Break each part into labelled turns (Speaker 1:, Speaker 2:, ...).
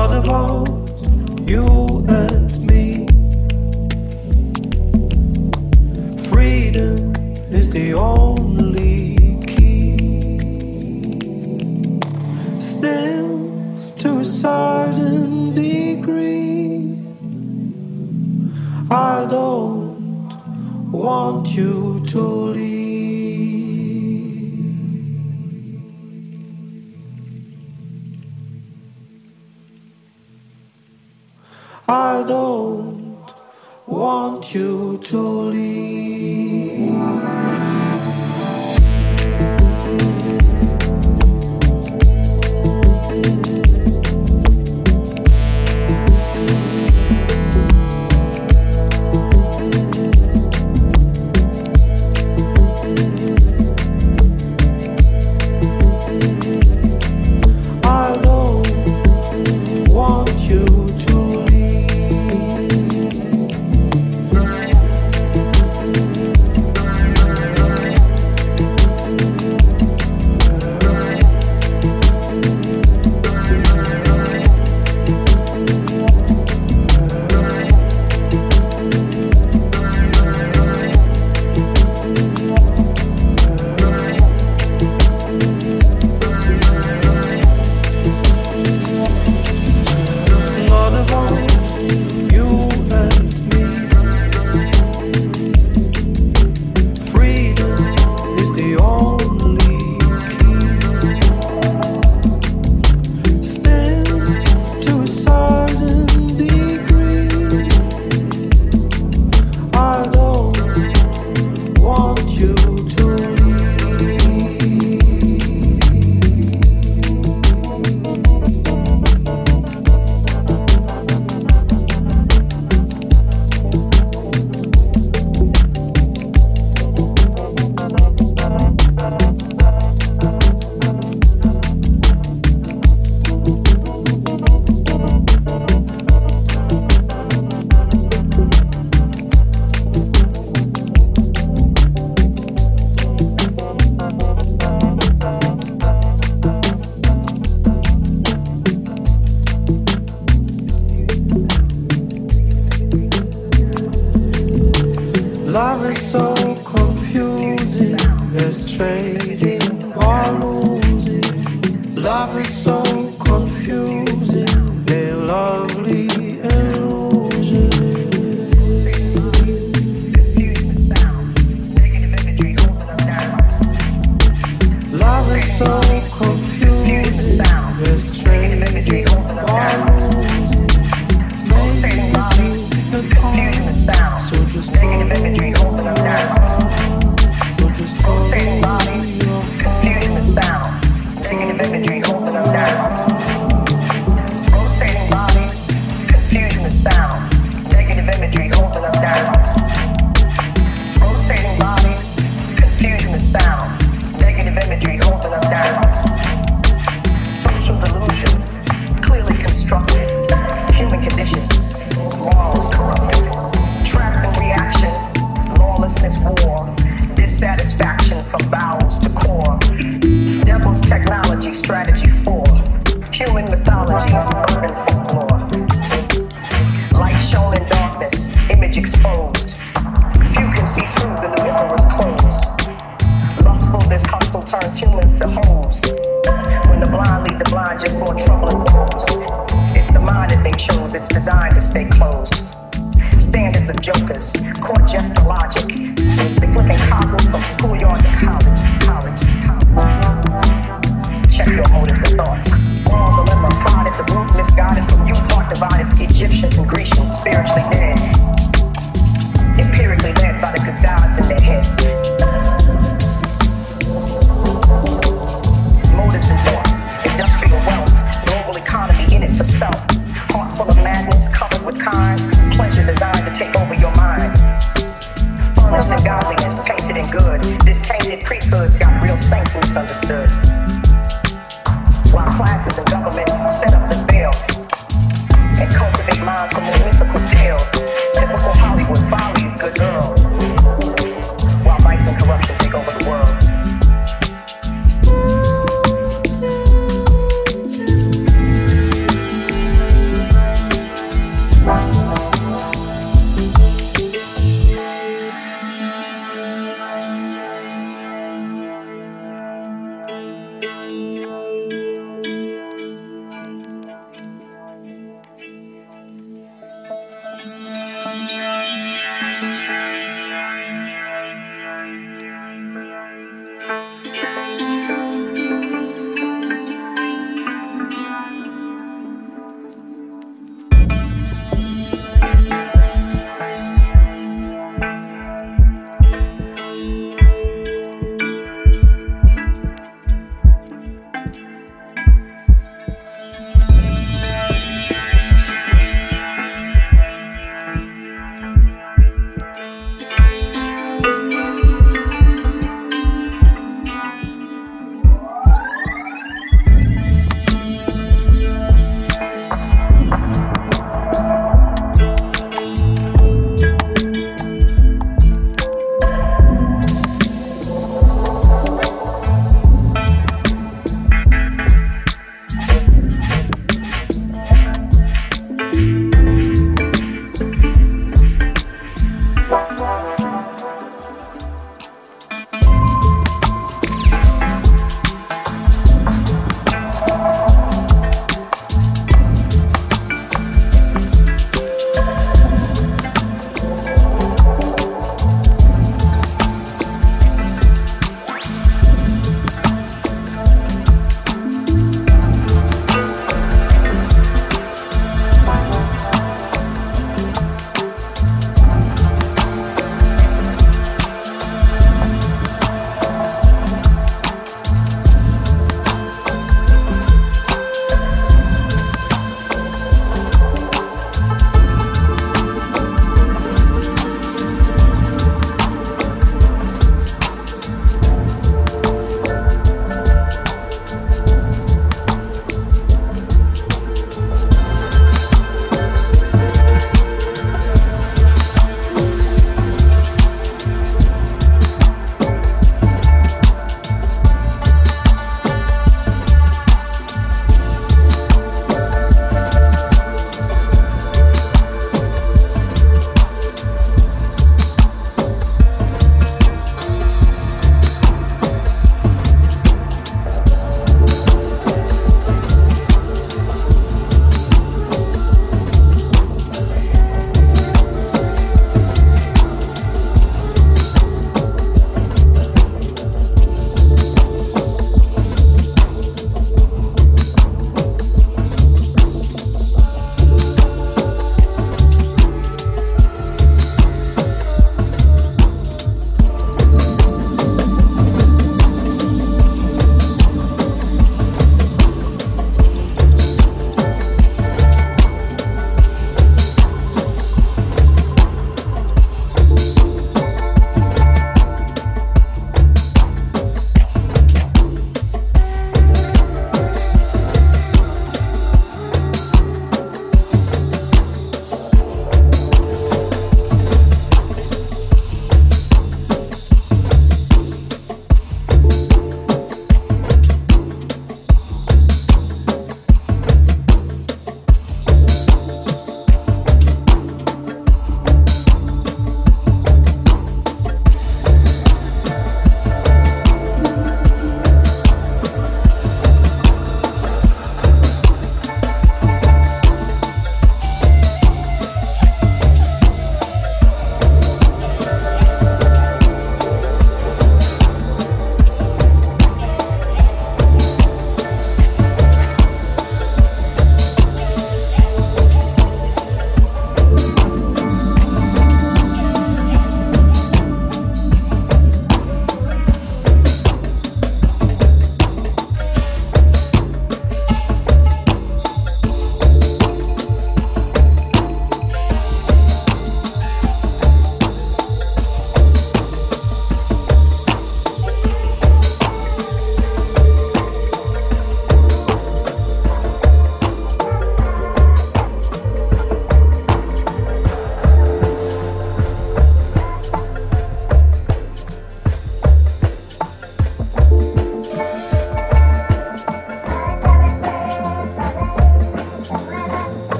Speaker 1: not about
Speaker 2: you and me. Freedom is the only key. Still, to
Speaker 3: a certain degree, I don't want you to leave. told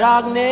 Speaker 3: darkness.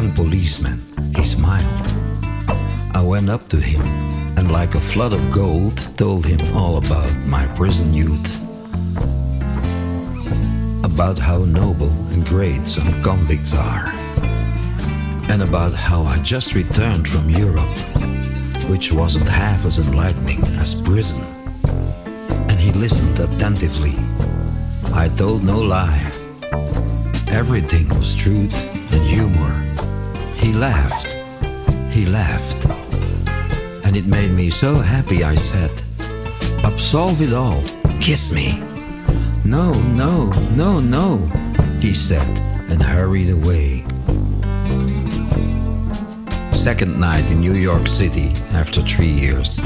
Speaker 4: Young policeman. He smiled. I went up to him and, like a flood of gold, told him all about my prison youth. About how noble and great some convicts are. And about how I just returned from Europe, which wasn't half as enlightening as prison. And he listened attentively. I told no lie. Everything was truth and humor. He laughed. He laughed. And it made me so happy, I said, Absolve it all. Kiss me. No, no, no, no, he said, and hurried away. Second night in New York City after three years.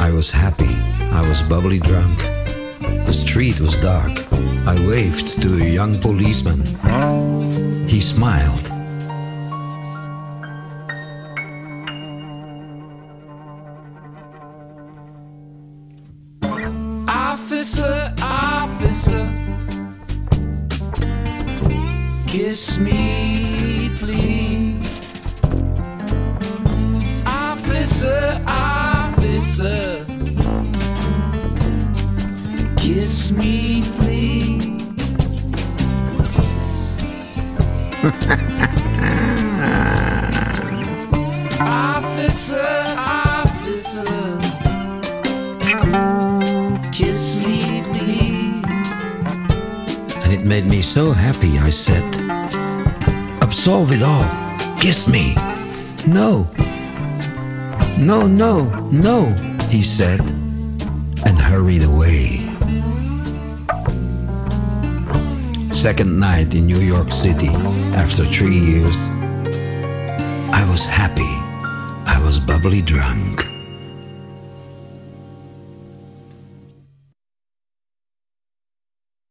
Speaker 4: I was happy. I was bubbly drunk. The street was dark. I waved to a young policeman. He smiled. Kiss me. No. No, no, no, he said, and hurried away. Second night in New York City after three years. I was happy. I was bubbly drunk.